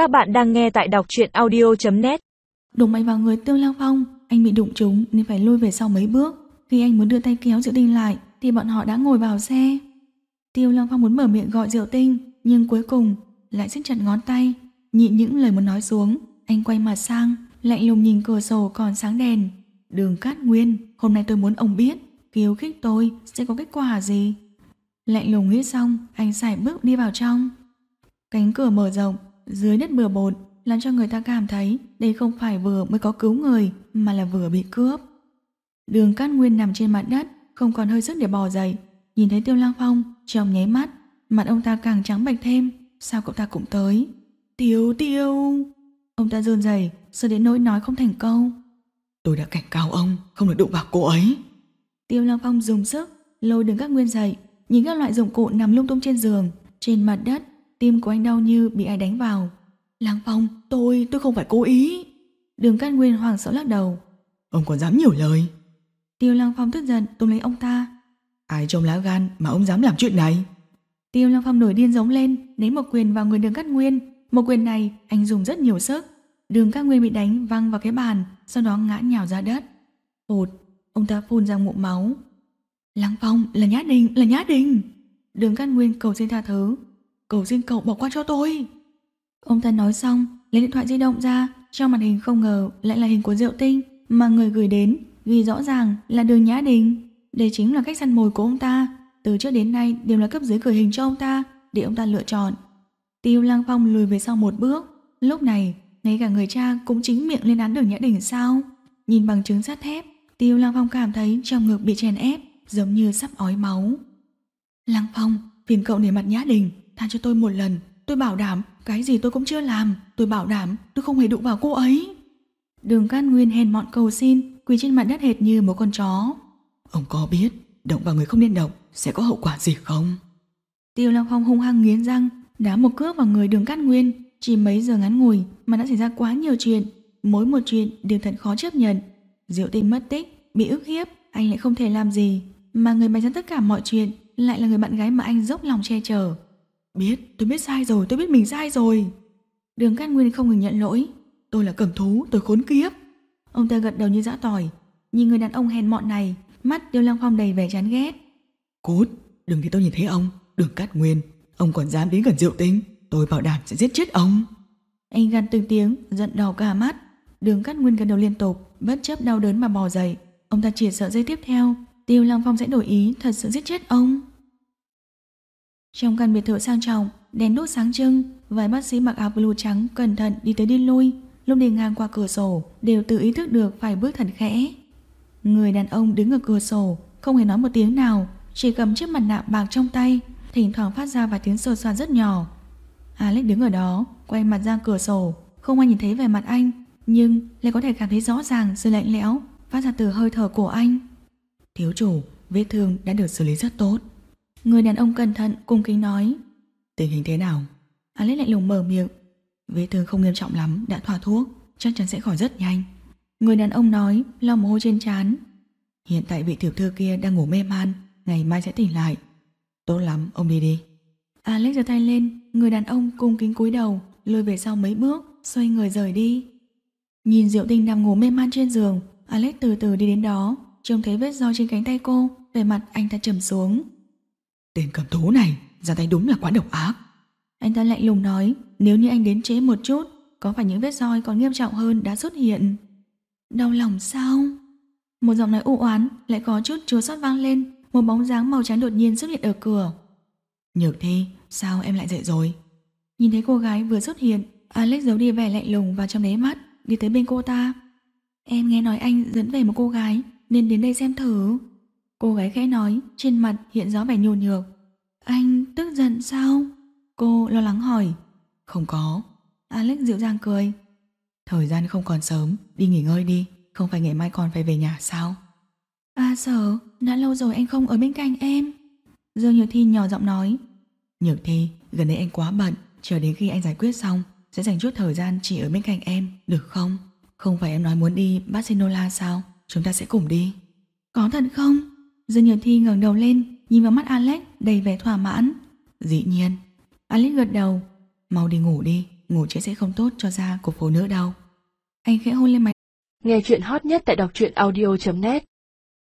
Các bạn đang nghe tại đọc truyện audio.net Đụng mạnh vào người Tiêu Lăng Phong, anh bị đụng trúng nên phải lui về sau mấy bước. Khi anh muốn đưa tay kéo Diệu Tinh lại thì bọn họ đã ngồi vào xe. Tiêu Lăng Phong muốn mở miệng gọi Diệu Tinh, nhưng cuối cùng lại siết chặt ngón tay, nhịn những lời muốn nói xuống. Anh quay mặt sang, lạnh lùng nhìn cửa sổ còn sáng đèn. Đường Cát Nguyên, hôm nay tôi muốn ông biết, khiêu khích tôi sẽ có kết quả gì. Lạnh lùng nghĩ xong, anh xài bước đi vào trong. Cánh cửa mở rộng, dưới đất bừa bộn, làm cho người ta cảm thấy đây không phải vừa mới có cứu người mà là vừa bị cướp. Đường Cát Nguyên nằm trên mặt đất, không còn hơi sức để bò dậy. Nhìn thấy Tiêu Lang Phong, trong nháy mắt, mặt ông ta càng trắng bệch thêm. Sao cậu ta cũng tới? Tiêu tiêu! Ông ta run rẩy, sợ đến nỗi nói không thành câu. Tôi đã cảnh cáo ông không được đụng vào cô ấy. Tiêu Lang Phong dùng sức, lôi đường Cát Nguyên dậy, nhìn các loại dụng cụ nằm lung tung trên giường, trên mặt đất, tim của anh đau như bị ai đánh vào. Lang Phong, tôi, tôi không phải cố ý. Đường Cát Nguyên hoàng sợ lắc đầu. Ông còn dám nhiều lời. Tiêu Lang Phong tức giận túm lấy ông ta. Ai trong lá gan mà ông dám làm chuyện này? Tiêu Lang Phong nổi điên giống lên, ném một quyền vào người Đường Cát Nguyên. Một quyền này anh dùng rất nhiều sức. Đường Cát Nguyên bị đánh văng vào cái bàn, sau đó ngã nhào ra đất. Phụt, ông ta phun ra ngụm máu. Lăng Phong là Nhã Đình, là Nhã Đình. Đường Cát Nguyên cầu xin tha thứ. Cầu xin cậu bỏ qua cho tôi. Ông ta nói xong, lấy điện thoại di động ra, trong màn hình không ngờ lại là hình của Diệu Tinh mà người gửi đến, ghi rõ ràng là Đường Nhã Đình. Đây chính là cách săn mồi của ông ta, từ trước đến nay đều là cấp dưới gửi hình cho ông ta để ông ta lựa chọn. Tiêu Lang Phong lùi về sau một bước, lúc này ngay cả người cha cũng chính miệng lên án Đường Nhã Đình sao? Nhìn bằng chứng sắt thép, Tiêu Lang Phong cảm thấy trong ngực bị chèn ép, giống như sắp ói máu. Lăng Phong, phiền cậu để mặt Nhã Đình, tha cho tôi một lần, tôi bảo đảm cái gì tôi cũng chưa làm, tôi bảo đảm tôi không hề đụng vào cô ấy. Đường Cát Nguyên hèn mọn cầu xin, quỳ trên mặt đất hệt như một con chó. Ông có biết động vào người không nên động sẽ có hậu quả gì không? Tiêu Long Phong hung hăng nghiến răng, đá một cước vào người Đường Cát Nguyên. Chỉ mấy giờ ngắn ngủi mà đã xảy ra quá nhiều chuyện, mỗi một chuyện đều thật khó chấp nhận. Diệu Tinh mất tích, bị ức hiếp, anh lại không thể làm gì, mà người bày ra tất cả mọi chuyện lại là người bạn gái mà anh dốc lòng che chở. Biết, tôi biết sai rồi, tôi biết mình sai rồi. Đường Cát Nguyên không ngừng nhận lỗi. Tôi là cầm thú, tôi khốn kiếp. Ông ta gật đầu như dã tỏi. Nhìn người đàn ông hèn mọn này, mắt Tiêu Lăng Phong đầy vẻ chán ghét. Cút, đừng để tôi nhìn thấy ông, đường Cát Nguyên. Ông còn dám đến gần Diệu Tinh, tôi bảo đảm sẽ giết chết ông. Anh gằn từng tiếng, giận đỏ cả mắt. Đường Cát Nguyên gật đầu liên tục, bất chấp đau đớn mà bò dậy. Ông ta chỉ sợ giây tiếp theo, Tiêu Lăng Phong sẽ đổi ý thật sự giết chết ông. Trong căn biệt thự sang trọng, đèn đốt sáng trưng, vài bác sĩ mặc áo blue trắng cẩn thận đi tới đi lui, lúc đi ngang qua cửa sổ đều tự ý thức được phải bước thật khẽ. Người đàn ông đứng ở cửa sổ, không hề nói một tiếng nào, chỉ cầm chiếc mặt nạ bạc trong tay, thỉnh thoảng phát ra vài tiếng sột soạt rất nhỏ. Alex đứng ở đó, quay mặt ra cửa sổ, không ai nhìn thấy vẻ mặt anh, nhưng lại có thể cảm thấy rõ ràng sự lạnh lẽo phát ra từ hơi thở của anh. Thiếu chủ, vết thương đã được xử lý rất tốt. Người đàn ông cẩn thận cung kính nói. Tình hình thế nào? Alex lạnh lùng mở miệng. Vết thương không nghiêm trọng lắm, đã thoa thuốc Chắc chắn sẽ khỏi rất nhanh. Người đàn ông nói, lau mồ hôi trên trán. Hiện tại vị tiểu thư kia đang ngủ mê man Ngày mai sẽ tỉnh lại. Tốt lắm, ông đi đi. Alex giơ tay lên, người đàn ông cung kính cúi đầu Lùi về sau mấy bước, xoay người rời đi. Nhìn Diệu Tinh nằm ngủ mê man trên giường Alex từ từ đi đến đó Trông thấy vết roi trên cánh tay cô Về mặt anh ta trầm xuống Tên cầm thú này ra tay đúng là quá độc ác. Anh ta lạnh lùng nói Nếu như anh đến trễ một chút Có phải những vết roi còn nghiêm trọng hơn đã xuất hiện? Đau lòng sao? Một giọng nói u oán Lại có chút chua xót vang lên Một bóng dáng màu trắng đột nhiên xuất hiện ở cửa. Nhược thi Sao em lại dậy rồi? Nhìn thấy cô gái vừa xuất hiện Alex giấu đi vẻ lạnh lùng vào trong đáy mắt Đi tới bên cô ta. Em nghe nói anh dẫn về một cô gái Nên đến đây xem thử Cô gái khẽ nói, trên mặt hiện rõ vẻ nhô nhược. Anh tức giận sao? Cô lo lắng hỏi. Không có. Alex dịu dàng cười. Thời gian không còn sớm, đi nghỉ ngơi đi. Không phải ngày mai còn phải về nhà sao? À sợ, đã lâu rồi anh không ở bên cạnh em. Dương Nhược Thi nhỏ giọng nói. Nhược Thi, gần đây anh quá bận. Chờ đến khi anh giải quyết xong, sẽ dành chút thời gian chỉ ở bên cạnh em, được không? Không phải em nói muốn đi Barcelona sao? Chúng ta sẽ cùng đi. Có thật không? Dương Nhật Thi ngẩng đầu lên, nhìn vào mắt Alex đầy vẻ thỏa mãn. Dĩ nhiên. Alex gật đầu. Mau đi ngủ đi, ngủ trễ sẽ không tốt cho da của phụ nữ đâu. Anh khẽ hôn lên mái Nghe chuyện hot nhất tại đọc truyện audio.net